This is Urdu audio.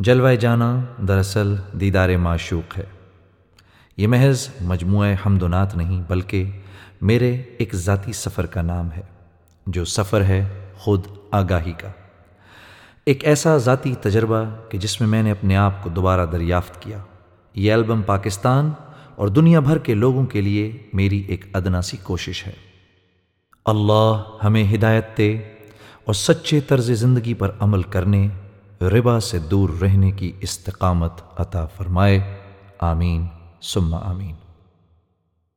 جلوہ جانا دراصل دیدار معشوق ہے۔ یہ محض مجموعہ حمد و نعت نہیں، بلکہ میرے ایک ذاتی سفر کا نام ہے، جو سفر ہے خود آگاہی کا۔ ایک ایسا ذاتی تجربہ کہ جس میں میں نے اپنے آپ کو دوبارہ دریافت کیا۔ یہ البم پاکستان اور دنیا بھر کے لوگوں کے لیے میری ایک ادنا سی کوشش ہے۔ اللہ ہمیں ہدایت دے اور سچے طرز زندگی پر عمل کرنے ربا سے دور رہنے کی استقامت عطا فرمائے۔ آمین ثم آمین۔